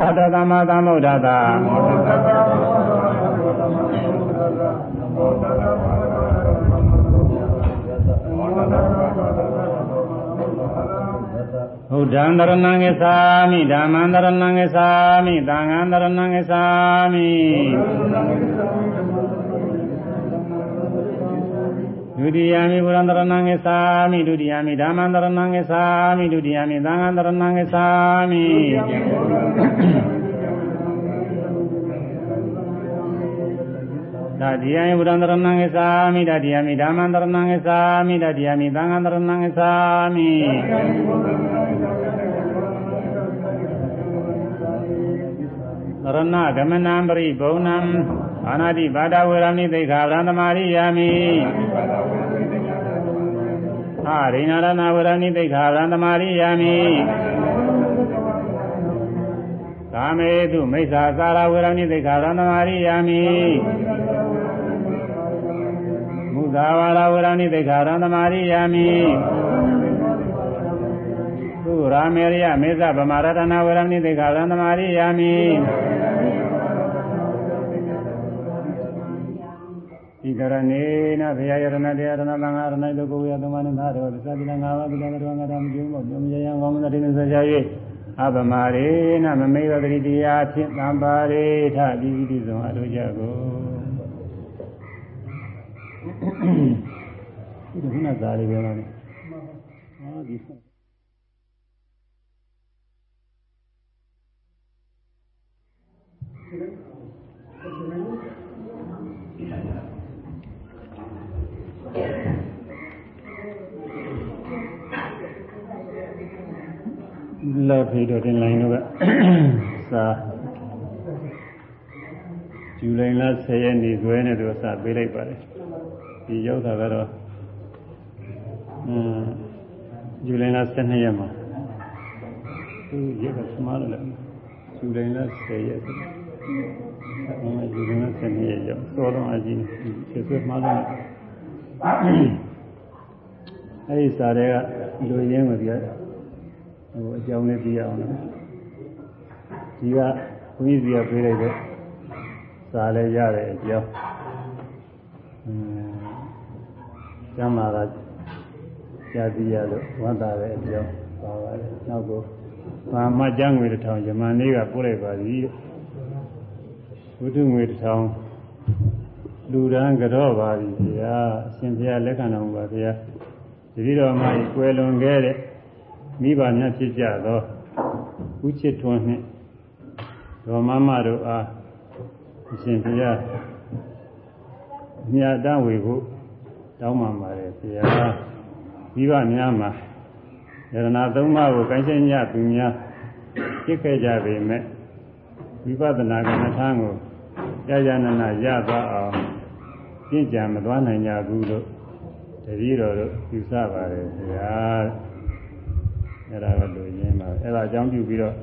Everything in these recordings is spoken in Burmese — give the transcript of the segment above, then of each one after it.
သတ္တသမ္မာသမ္ဗုဒ္ဓသာဘုဒ္ဓံတရဏံဂစ္ဆာမိဓမ္မံတရဏံဂစ္ဆာမိသံဃံတရဏံဂစ္ဆာမိဒုတိယမိဘုရံတရဏံဂစ္ဆာမိဒုတိယမိဓမ္မံတရဏံဂစ္ဆာမိဒုတိယမိသံဃံတရဏံဂစ္ဆာမိ ဒါတိယံဗုဒ္ဓံတရဏံငစ္ဆာမိဒါတိယမိဓမ္မံတရဏံငစ္ဆာမိဒါတိယမိသံဃံတရဏံငစ္ဆာမိသရဏဂမနံပရိဘုံနံအာနာတိဘာဒဝေရမိသိခာဗြဟ္မာရိယာမိအာရိဏရဏဝရဏိသိခာဗြဟ္မာရိယာမိကာမေတုမိစ္ဆာသာရဝေရမိသိခာဗြဟ္မာရိယာမိ ဂါဝါရဝရဏိတေခါရံသမာရိယာမိသုရာမေရိယမေဇဗမာရတနာဝရဏိတေခါရံသမာရိယာမိဤကရဏေနဘယယရဏတေရဏမင်္ဂရဏိတုကိုယသမနသာရောသတိလငါဝပိတကရောငါတမကျွမောပြုံယယံဝမတိနေစကြ၍အပမရေနမမေဝတိတရားဖြင့်တံပါရေထတိတိဇံအလိုကြကုန် ဒီခုနဇာလေးပြောတယ်ဟောဒီလက်ဖေးတော့တင်လိုင်းတော့ကစာဇူလိုင်လ10ရက်နေ့ဇွဲနဲ့တော့စာပေးလိုက်ပါတယ် ဒီရောက်တာကတော့အင်းဇူလိုင်လ12ရက်မှာသူရက်ကစမားလို့ဇူလိုင်လ10ရက်ဆိုတော့ဇူလိုင်လ12ရက်ရောက်စောတော့အကြီးကျေဆွဲမှားလို့အဲဒီစာတွေကလူရင်းကိုပြဟိုအကြောင်းလေးပြရအောင်လို့ဒီကဘုန်းကြီးစီကပြေးလိုက်တဲ့စာလည်းရတယ်အကြောင်းအင်း ကျမ်းမာတာကြာတိရလို့ဝတ်တာတဲ့အကြောင်းပါပါတယ်နောက်ကိုဘာမှကျမ်းငွေတစ်ထောင်ယမန်လေးကပို့လိုက်ပါပြီဝိတုငွေတစ်ထောင်လူရန်ကြော့ပါပြီဗျာအရှင်ဘုရားလက်ခံတော်မူပါဗျာတတိတော်မှာကွယ်လွန်ခဲ့တဲ့မိဘများဖြစ်ကြသောဥချစ်ထွန်းနှင့်ဒေါ်မမတို့အားအရှင်ဘုရားမြတ်တဝေဖို့ တောင်းပန်ပါတယ်ဘုရားမိဘများမှာယရနာသုံးပါးကိုကိုင်းချင်းညသူများဖြစ်ခဲ့ကြပေမဲ့ဝိပဿနာကမ္မထာကိုကြာကြာနာနာရသွားအောင်ပြင့်ကြံမသွားနိုင်ကြဘူးလို့တတိတော်တို့ယူဆပါတယ်ဘုရားအဲ့ဒါကလူရင်းပါအဲ့ဒါအကြောင်းပြုပြီးတော့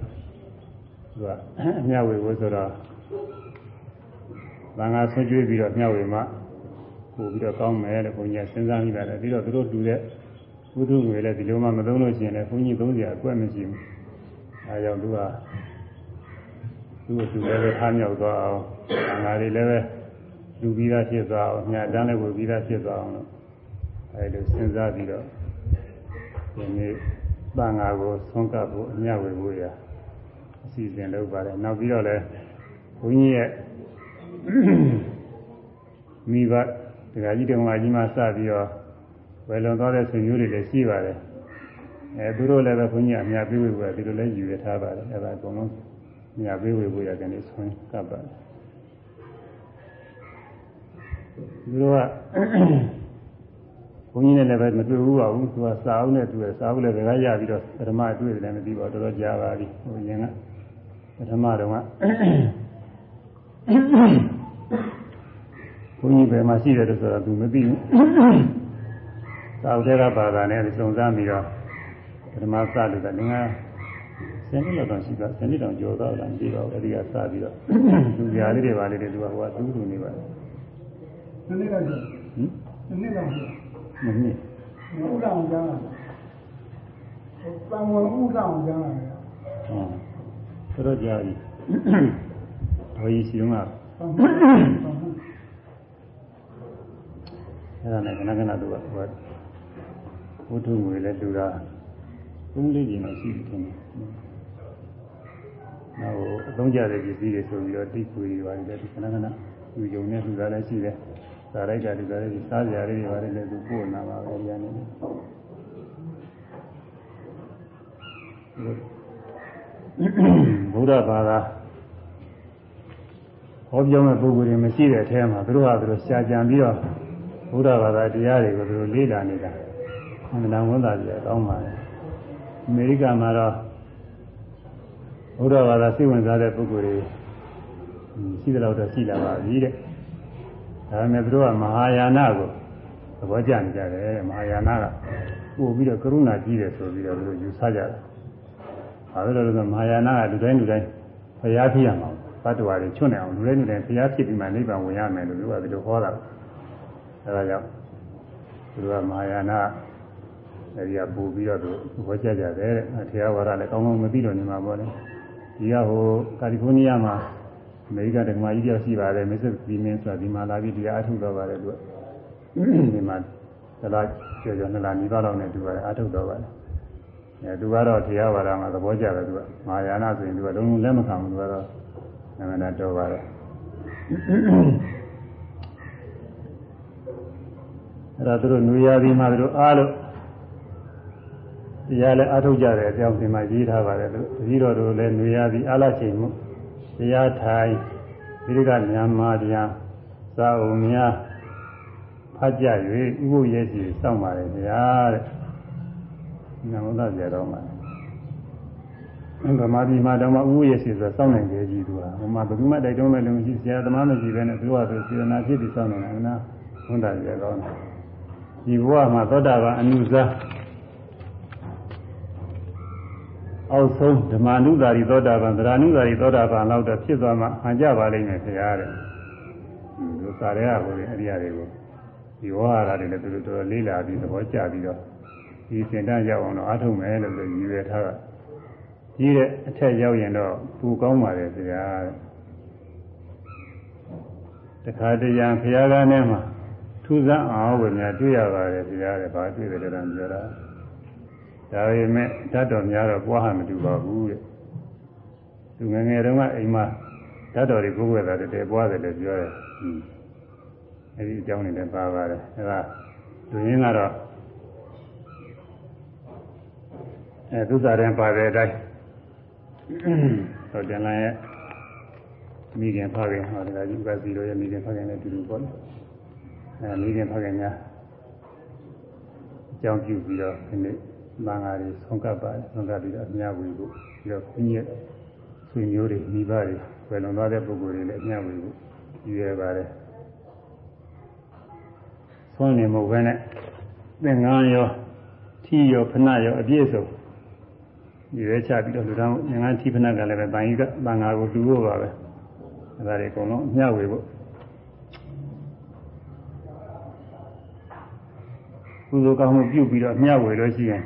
သူကအမြဝေဖို့ဆိုတော့ဘာငါဆွကျွေးပြီးတော့မြဝေမှ ပို့ပြီးတော့ကောင်းမယ်လို့ဘုန်းကြီးစဉ်းစားမိပါတယ်ပြီးတော့သူတို့တူတဲ့ဘုသူငွေလည်းဒီလိုမှမသုံးလို့ရှိရင်လည်းဘုန်းကြီးသုံးစရာအကွက်မရှိဘူးအဲကြောင့်သူကသူ့သူလည်းပဲထားမြောက်သွားအောင်ဘာငါတွေလည်းပဲလူပြီးသားဖြစ်သွားအောင်မြတ်တန်းလည်းဝေပြီးသားဖြစ်သွားအောင်လို့အဲလိုစဉ်းစားပြီးတော့ဒီနေ့တန်ဃာကိုဆွမ်းကပ်ဖို့အမြဝေဖို့ရအစီအစဉ်လုပ်ပါတယ်နောက်ပြီးတော့လည်းဘုန်းကြီးရဲ့မိဘ ဒကာကြီးတော်မကြီးမှစပြီးတော့ဝယ်လွန်သွားတဲ့ဆွေမျိုးတွေလည်းရှိပါတယ်အဲသူတို့လည်းပဲဘုန်းကြီးအမြပေးဝေဖို့ဒီလိုလည်းယူရထားပါတယ်အဲဒါအကုန်လုံးအမြပေးဝေဖို့ရကနေဆွမ်းကပ်ပါတယ်သူတို့ကဘုန်းကြီးနဲ့လည်းပဲမတွေ့ဘူးပါဘူးသူကစာအုပ်နဲ့တွေ့စာအုပ်လည်းတကားရပြီးတော့ပထမတွေ့တယ်လည်းမသိပါဘူးတော်တော်ကြာပါပြီဟိုရင်ကပထမတော့က ဘုန်းကြီးဘယ်မှာရှိတယ်လို့ဆိုတော့သူမသိဘူးစာအုပ်တွေကဘာသာနဲ့စုံစမ်းပြီးတော့ပထမစလို့ကငါဆယ်နှစ်လောက်တော့ရှိပါဆယ်နှစ်တောင်ကျော်တော့လားမသိပါဘူးအဲဒီကစပြီးတော့သူပြားလေးတွေပါလေးတွေသူကဟိုကတူးတူနေပါတယ်နည်းနည်းတော့ဟင်နည်းနည်းတော့မနှစ်ဥဒ္ဒောင်ကျမ်းလာပံဝင်ဥဒ္ဒောင်ကျမ်းလာတယ်ဟုတ်တော်တော်ကြာပြီတော်ကြီးရှိတော့ကဆောင်းဆောင်းဆောင်း အဲ့ဒါနဲ့ခဏခဏသူကဟိုဝတ္ထုငွေလည်းလူတာသုံးလေးကြီးမှရှိတယ်ထင်တယ်နောက်အသုံးကျတဲ့ပစ္စည်းတွေဆိုပြီးတော့တိခွေတွေပါတယ်ဒီခဏခဏသူယုံနေလူတာလည်းရှိတယ်သာရိုက်ကလူတာလည်းစားကြရတွေပါတယ်လည်းသူပို့နာပါပဲဉာဏ်နဲ့ဘုရားဘာသာဟောပြောမဲ့ပုဂ္ဂိုလ်တွေမရှိတဲ့အထဲမှာသူတို့ဟာသူတို့ရှားကြံပြီးတော့ ဘုရားဘာသာတရားတွေကိုသူတို့လေ့လာနေတာအမှန်တန်ဝန်တာကြည့်ကောင်းပါလေအမေရိကန်မှာတော့ဘုရားဘာသာစိတ်ဝင်စားတဲ့ပုဂ္ဂိုလ်တွေရှိတယ်လို့တော့ရှိလာပါပြီတဲ့ဒါပေမဲ့သူတို့ကမဟာယာနကိုသဘောကျနေကြတယ်မဟာယာနကပို့ပြီးတော့ကရုဏာကြီးတယ်ဆိုပြီးတော့သူတို့ယူဆကြတယ်ဘာလို့လဲဆိုတော့မဟာယာနကလူတိုင်းလူတိုင်းဖျားဖြစ်ရမှာဘတ်တော်တွေချွတ်နေအောင်လူတိုင်းလူတိုင်းဖျားဖြစ်ပြီးမှနိဗ္ဗာန်ဝင်ရမယ်လို့သူကဒီလိုဟောတာ အဲဒါကြောင့်သူတို့ကမဟာယာနအဲဒီကပို့ပြီးတော့သူဟောကြကြတယ်တဲ့တရားဝါဒလည်းကောင်းကောင်းမသိတော့နေမှာပေါ့လေဒီကဟိုကာလီဖိုးနီးယားမှာအမေရိကန်တက္ကမကြီးတယောက်ရှိပါတယ်မစ္စဘီမင်းဆိုတာဒီမှာလာပြီးတရားအထုတ်တော့ပါတယ်သူကဒီမှာသလားကျော်ကျော်နှစ်လနီးပါးလောက်နဲ့သူကအထုတ်တော့ပါတယ်အဲသူကတော့တရားဝါဒမှာသဘောကျတယ်သူကမဟာယာနဆိုရင်သူကလုံးလုံးလက်မခံဘူးသူကတော့နာမည်တော်ပါတယ် အဲ့ဒါသူတို့နွေရာသီမှာသူတို့အားလို့တရားလည်းအထုတ်ကြတယ်အကြောင်းဒီမှာရေးထားပါတယ်သူတတိတော်တို့လည်းနွေရာသီအားလချိန်မှုတရားထိုင်ဒီကမြန်မာတရားသာအုံများဖတ်ကြ၍ဥပုရဲ့စီစောင့်ပါတယ်ဗျာတဲ့။နာမသာကြတော့မှာ။ဗမာပြည်မှာတော့မှဥပုရဲ့စီဆိုစောင့်နိုင်ကြကြီးသူဟာ။ဟိုမှာဘယ်သူမှတိုက်တွန်းမဲ့လူမရှိဆရာသမားမရှိပဲနဲ့သူကဆိုစေတနာဖြစ်ပြီးစောင့်နေတာကနာဝန်တာကြတော့တယ်။ ဒီဘဝမှာသောတာပန်အနုဇာအောက်ဆုံးဓမ္မနုသာရီသောတာပန်သရဏုသာရီသောတာပန်လောက်တော့ဖြစ်သွားမှဟန်ကြပါလိမ့်မယ်ခင်ဗျာတဲ့။ဒီစာရဲကဟိုအရိယာတွေကိုဒီဝါဟာရတွေလည်းသူတို့တော်တော်လေးလာပြီးသဘောကျပြီးတော့ဒီစင်တန်းရောက်အောင်တော့အားထုတ်မယ်လို့ပြောရည်ရွယ်ထားတာကြီးတဲ့အထက်ရောက်ရင်တော့ပူကောင်းပါလေခင်ဗျာတဲ့။တခါတရံဖရာကနဲ့မှာ ထူးဆန်းအောင်ပဲများတွေ့ရပါတယ်ခင်ဗျာတဲ့။ဘာတွေ့တယ်လဲတော့ပြောတာ။ဒါပေမဲ့ဓာတ်တော်များတော့ပွားဟမတူပါဘူးတဲ့သူငယ်ငယ်တုန်းကအိမ်မှာဓာတ်တော်တွေကိုယ်ွယ်တာတည်းပွားတယ်လို့ပြောတယ်ဟင်းအဲဒီအကြောင်းတွေလည်းပါပါတယ်အဲဒါလူရင်းကတော့အဲသုသာရင်ပါတဲ့အတိုင်းတော့ကျန်လာရဲ့မိခင်ဖခင်ဟောဒါကြီးပါစီလိုရဲ့မိခင်ဖခင်လည်းတူတူပေါ့ အဲမိခင်ဖခင်များအကြောင်းပြုပြီးတော့ဒီနေ့မင်္ဂလာတွေဆုံးကပ်ပါတယ်ဆုံးကပ်ပြီးတော့အများဝေဖို့ပြီးတော့ခွင့်ရဆွေမျိုးတွေမိဘတွေဝယ်လွန်သွားတဲ့ပုဂ္ဂိုလ်တွေလည်းအများဝေဖို့ယူရပါတယ်ဆုံးနေမဟုတ်ဘဲနဲ့သင်္ကန်းရောထီရောဖဏရောအပြည့်စုံဒီရဲချပြီးတော့လူတော်ငန်းထီဖဏကလည်းပဲတန်ကြီးကတန်ဃာကိုတူဖို့ပါပဲအဲဒါတွေအကုန်လုံးအများဝေဖို့ ကုသိုလ်ကောင်းမှုပြုပြီးတော့မျှဝေလို့ရှိရင်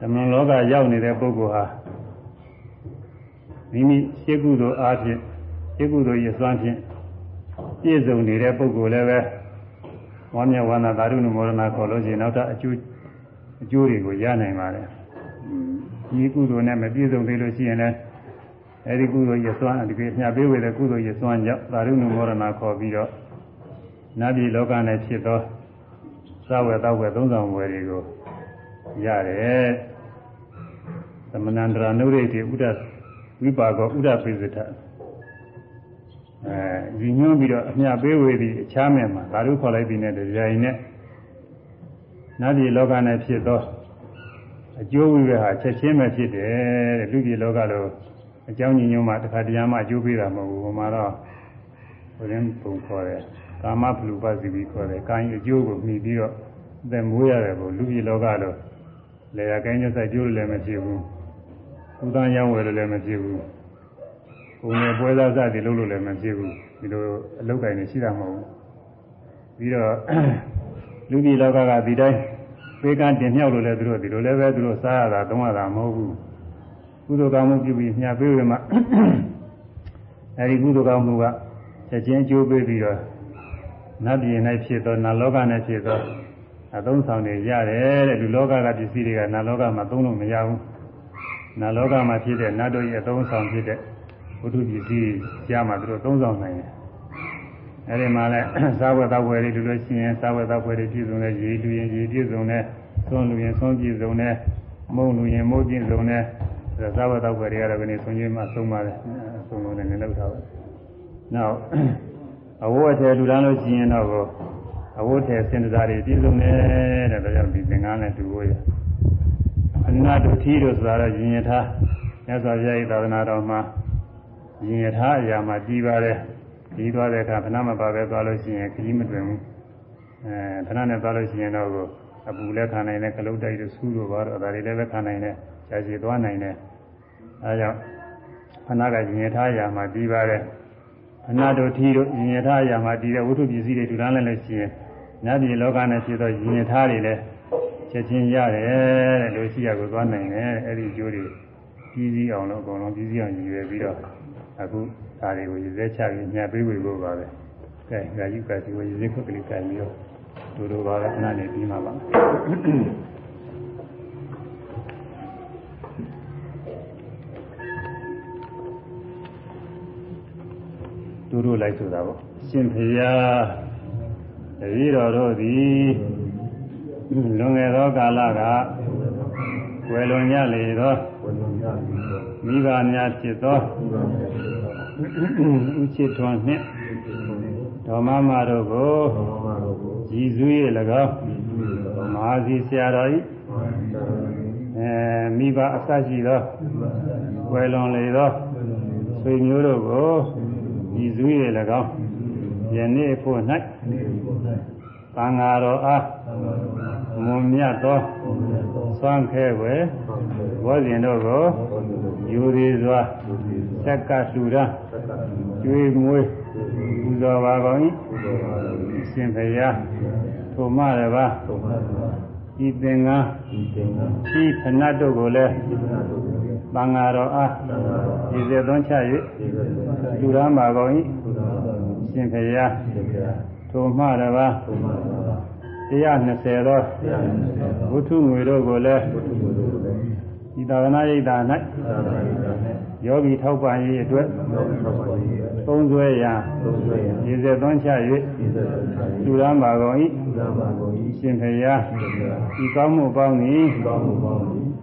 ဓမ္မလောကရောက်နေတဲ့ပုဂ္ဂိုလ်ဟာမိမိရှင်းကုသိုလ်အားဖြင့်ရှင်းကုသိုလ်ရစွမ်းဖြင့်ပြည့်စုံနေတဲ့ပုဂ္ဂိုလ်လည်းပဲဝမ်းမြောက်ဝမ်းသာသာဓုနမောဒနာခေါ်လို့ရှိရင်နောက်ထပ်အကျိုးအကျိုးတွေကိုရနိုင်ပါတယ်။ဒီကုသိုလ်နဲ့မပြည့်စုံသေးလို့ရှိရင်လည်းအဲဒီကုသိုလ်ရစွမ်းဒီကိမျှပေးဝေတဲ့ကုသိုလ်ရစွမ်းကြောင့်သာဓုနမောဒနာခေါ်ပြီးတော့နတ်ပြည်လောကနဲ့ဖြစ်သော သဝေတောက်ဝေသုံးဆောင်ဝယ်တွေကိုရတယ်သမဏန္တရာနုရိတိဥဒ္ဒဝိပါကောဥဒ္ဒပိစထအဲဒီညွှန်းပြီးတော့အမြပေးဝေသည်အခြားမဲ့မှာဓာတုခေါ်လိုက်ပြီးတဲ့တရားရင်နဲ့နတ်ပြည်လောကနဲ့ဖြစ်သောအကျိုးဝိဝေဟာချက်ချင်းပဲဖြစ်တယ်တဲ့လူပြည်လောကလိုအကြောင်းညညွှန်းမှတစ်ခါတရားမှအကျိုးပေးတာမဟုတ်ဘူးဟိုမှာတော့ဘုရင်ပုံခေါ်တယ် ကာမဖလူပစီပြီးခေါ်တယ်ကာယအကျိုးကိုမှီပြီးတော့အသက်မွေးရတယ်ကိုလူပြည်လောကလိုလေယာကိုင်းကျဆိုင်ကျိုးလည်းမဖြစ်ဘူးကုသန်းရောင်းဝယ်လည်းမဖြစ်ဘူးကိုယ်နဲ့ပွဲသားစသည်လုပ်လို့လည်းမဖြစ်ဘူးဒီလိုအလုပ်ကိုင်းနေရှိတာမဟုတ်ဘူးပြီးတော့လူပြည်လောကကဒီတိုင်းပေးကန်းတင်မြောက်လို့လည်းသူတို့ဒီလိုလည်းပဲသူတို့စားရတာသုံးရတာမဟုတ်ဘူးကုသိုလ်ကောင်းမှုပြုပြီးမြတ်ပေးဝေမှာအဲဒီကုသိုလ်ကောင်းမှုကချက်ချင်းကျိုးပေးပြီးတော့ နတ်ပြည်၌ဖြစ်သောနတ်လောက၌ဖြစ်သောအသုံးဆောင်တွေရတယ်တဲ့ဒီလောကကပစ္စည်းတွေကနတ်လောကမှာသုံးလို့မရဘူးနတ်လောကမှာဖြစ်တဲ့နတ်တို့ရဲ့အသုံးဆောင်ဖြစ်တဲ့ဝတ္ထုပစ္စည်းရမှသူတို့သုံးဆောင်နိုင်တယ်အဲဒီမှာလဲစားဝတ်သောက်ဝယ်တွေလူလို့ရှိရင်စားဝတ်သောက်ဝယ်တွေပြည့်စုံတဲ့ရေလူရင်ရေပြည့်စုံတဲ့သွန်းလူရင်သွန်းပြည့်စုံတဲ့မုံလူရင်မုံပြည့်စုံတဲ့ဒါစားဝတ်သောက်ဝယ်တွေကတော့ဒီနေ့ဆုံးချင်းမှဆုံးပါတယ်အဆုံးလုံးနဲ့လည်းလောက်ထားပါနောက် အဝတ်အထည်လူတန်းလို့ရှိရင်တော့အဝတ်ထည်စင်စားတွေပြည့်စုံတယ်တဲ့ဒါကြောင့်ဒီသင်္ကန်းနဲ့တူဖို့ရအနာတုထီတို့ဆိုတာတော့ရင်ရထားမြတ်စွာဘုရား၏သာသနာတော်မှာရင်ရထားအရာမှာကြီးပါတယ်ကြီးသွားတဲ့အခါခဏမပါပဲသွားလို့ရှိရင်ခကြီးမတွင်ဘူးအဲခဏနဲ့သွားလို့ရှိရင်တော့အပူလည်းခံနိုင်တယ်ကလုတ်တိုက်တို့ဆူးတို့ဘာတော့ဒါတွေလည်းပဲခံနိုင်တယ်ကြာရှည်သွားနိုင်တယ်အဲကြောင့်ခဏကရင်ရထားအရာမှာကြီးပါတယ် အနာတို့ထီတို့ရင်ရထားအရာမှာတည်တဲ့ဝိထုပစ္စည်းတွေထူထမ်းလိုက်လို့ရှိရင်နတ်ပြည်လောကနဲ့ဖြစ်သောရင်ရထားတွေလည်းချက်ချင်းရတယ်တဲ့လို့ရှိရကိုသွားနိုင်တယ်အဲ့ဒီကျိုးတွေပြီးစည်းအောင်လို့အကုန်လုံးပြီးစည်းအောင်ရည်ရွယ်ပြီးတော့အခုဒါတွေကိုရည်စဲချပြီးညှပ်ပေးဝေဖို့ပါပဲကဲဒါယူကစီကိုရည်စဲခုတ်ကလေးကန်ပြီးတော့ဒူဒူပါပဲခဏနေပြီးမှပါ ဒူဒူလိုက်ဆိုတာပေါ့ရှင်ဖေယတပည့်တော်တို့သည်လွန်ခဲ့သောကာလကဝယ်လွန်ရလေသောမိဘများဖြစ်သောဥချစ်ထွန်နှင့်ဓမ္မမတို့ကိုကြည်စု၍၎င်းမဟာစီဆရာတော်ဤအဲမိဘအစရှိသောဝယ်လွန်လေသောဆွေမျိုးတို့ကို ကြည်စု၍၎င်းယနေ့ဖို့၌သံဃာတော်အားမွန်မြတ်သောသွမ်းခဲွယ်ဘောဇင်တို့ကိုယူသေးစွာဆက်ကလှူရန်ကျွေးမွေးပူဇော်ပါကုန်၏ရှင်ဖရာထိုမရပါဤသင်္ကန်းဤဖဏတ်တို့ကိုလည်း သံဃာတော်အားဤစေသွန်းချ၍လူရန်ပါကုန်၏ရှင်ဖရာထိုမှတပါး120သောဝုထုငွေတို့ကိုလည်းဒီသာသနာရိပ်သာ၌ယောဂီထောက်ပံ့ရေးအတွက်သုံးဆွဲရန်ရည်စက်သွန်းချ၍လူရန်ပါကုန်၏ရှင်ဖရာဤကောင်းမှုပေါင်းသည်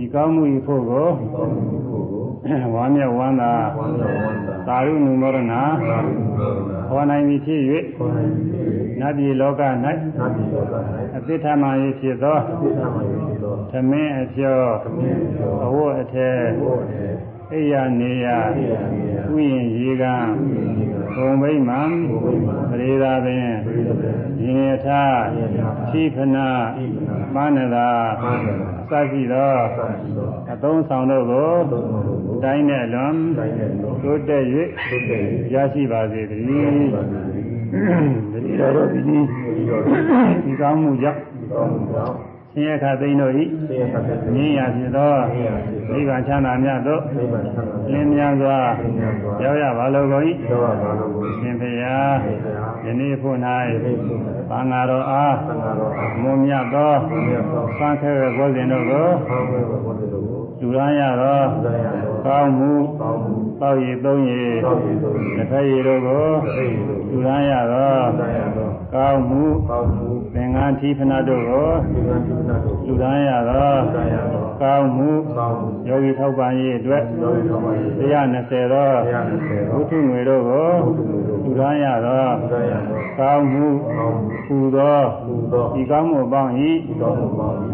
ဒီကောင်းမှုဤဖို့ကိုဝါမျက်ဝမ်းသာသာရုဏုမောရဏဟောနိုင်ပြီဖြစ်၍နတ်ပြည်လောက၌အသစ္စာမှ၏ဖြစ်သောသမင်းအကျော်အဝတ်အထည်အိယာနေယဥယျင်ရေကံဘုံဗိမံပရိသာပင်ရင်ယထာခိဖနာမနတာ စရှိသောအသုံးဆောင်တို့ကိုတိုင်းနဲ့လွန်တိုးတက်၍ရရှိပါစေတည်းတတိတော်တို့ဒီဒီကောင်းမှုကြောင့်ဆ င်းရဲခသိန်းတို့ဤငြိမ်းရာဖြစ်သောနိဗ္ဗာန်ချမ်းသာမြတ်သို့လင်းမြန်စွာရောက်ရပါလိုကုန်၏ရှင်ဖေယယနေ့ဖို့၌သံဃာတော်အားမွန်မြတ်သောသံခဲဘောဇင်တို့ကိုလူရန်ရသောကောင်းမှု တောက်ရည်သုံးရည်တစ်ဖက်ရည်တို့ကိုလူရန်ရသောကောင်းမှုသင်္ကန်းသီဖနာတို့ကိုလူရန်ရသောကောင်းမှုယောဂီထောက်ပံ့ရေးအတွက်120သောဝိထုငွေတို့ကိုလူရန်ရသောကောင်းမှုပူသောဒီကောင်းမှုပေါင်း၏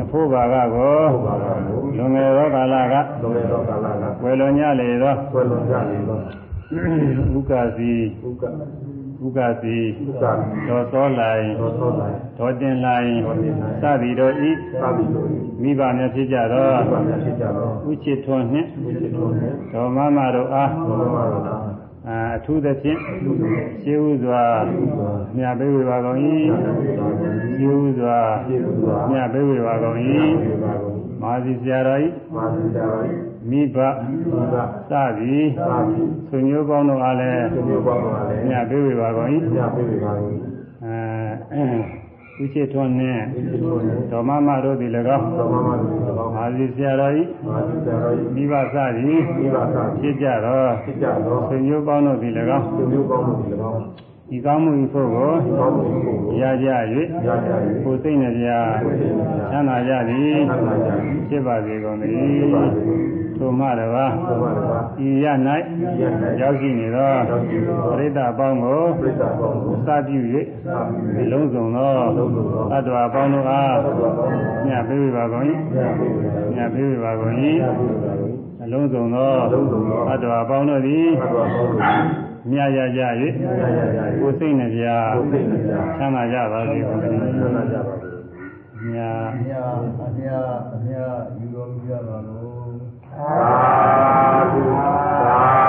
အဖို့ဘာကကိုလွန်ငယ်သောကာလကဝယ်လွန်ညလေသောဥက္ကစီဥဥက္ကစီဥက္ကာဒေါ်သောလိုင်သောသောလိုက်ဒေါ်တင်လိုင်ဒေါ်တင်လိုင်စသည်တို့ဤသာပြီးလို့မိဘများဖြစ်ကြသောဘာသာဖြစ်ကြတော့ဥချစ်ထွန်းနှင့်ဝိจิตတော်နဲ့ဒေါ်မမတို့အားဘောမတော်လားအာအထူးသဖြင့်ရှင်းဥစွာမြတ်ဘေဝေပါကုန်၏ရှင်းဥစွာကျေဥစွာမြတ်ဘေဝေပါကုန်ဒီ၏ပါကုန်မာစီဆရာတော်၏မာသီတာရီ မိဘဒီကစသည်သာပြီးဆွေမျိုးကောင်းတို့အားလည်းဒီလိုပါပါလေမြတ်ဘေဝေပါကုန်၏ညပေးပါကုန်အဲဥချစ်ထွန်းနှင့်ဝိจิตတော်နဲ့ဒေါ်မမတို့သည်၎င်းသောမမတို့ဒီကောင်းမာစီဆရာတော်၏မာသီတာရီမိဘစသည်ဒီကသာဖြစ်ကြသောဖြစ်ကြတော့ဆွေမျိုးကောင်းတို့သည်၎င်းဒီလိုကောင်းလို့ဒီကောင်းဒီကောင်းမှု၏ဖို့ကိုဒီကောင်းကိုကိုရကြ၍ရကြရကိုယ်စိတ်နှပြချမ်းသာကြသည်သတ်လာကြဖြစ်ပါစေကုန်သတဒီည်း ပါစေထိုမှတပါးသောမတော်ဤရ၌ဒီရ၌ရောက်ရှိနေသောရောက်ရှိနေသောပရိသတ်အပေါင်းကိုပြိဿကောင်းကိုစပြု၍သာပြီးလုံးစုံသောလုံးစုံသောအတ္တဝါအပေါင်းတို့အားသောကောင်းကိုညပေးဝေပါကုန်၏ညပေးပါကုန်ညပေးဝေပါကုန်၏ညပေးပါကုန်အလုံးစုံသောအလုံးစုံသောအတ္တဝါအပေါင်းတို့သည်သတ်တော်ကောင်းကိုမြတ်ရကြ၍ညရရရကိုယ်စိတ်နှပြကိုယ်စိတ်နဲ့ကြာချမ်းသာကြပါစေကုန်သတည်းဆန္ဒကြပါဘူးမြတ်အမြအမြအမြယူတော်မူကြပါလို့ သာဓုသာ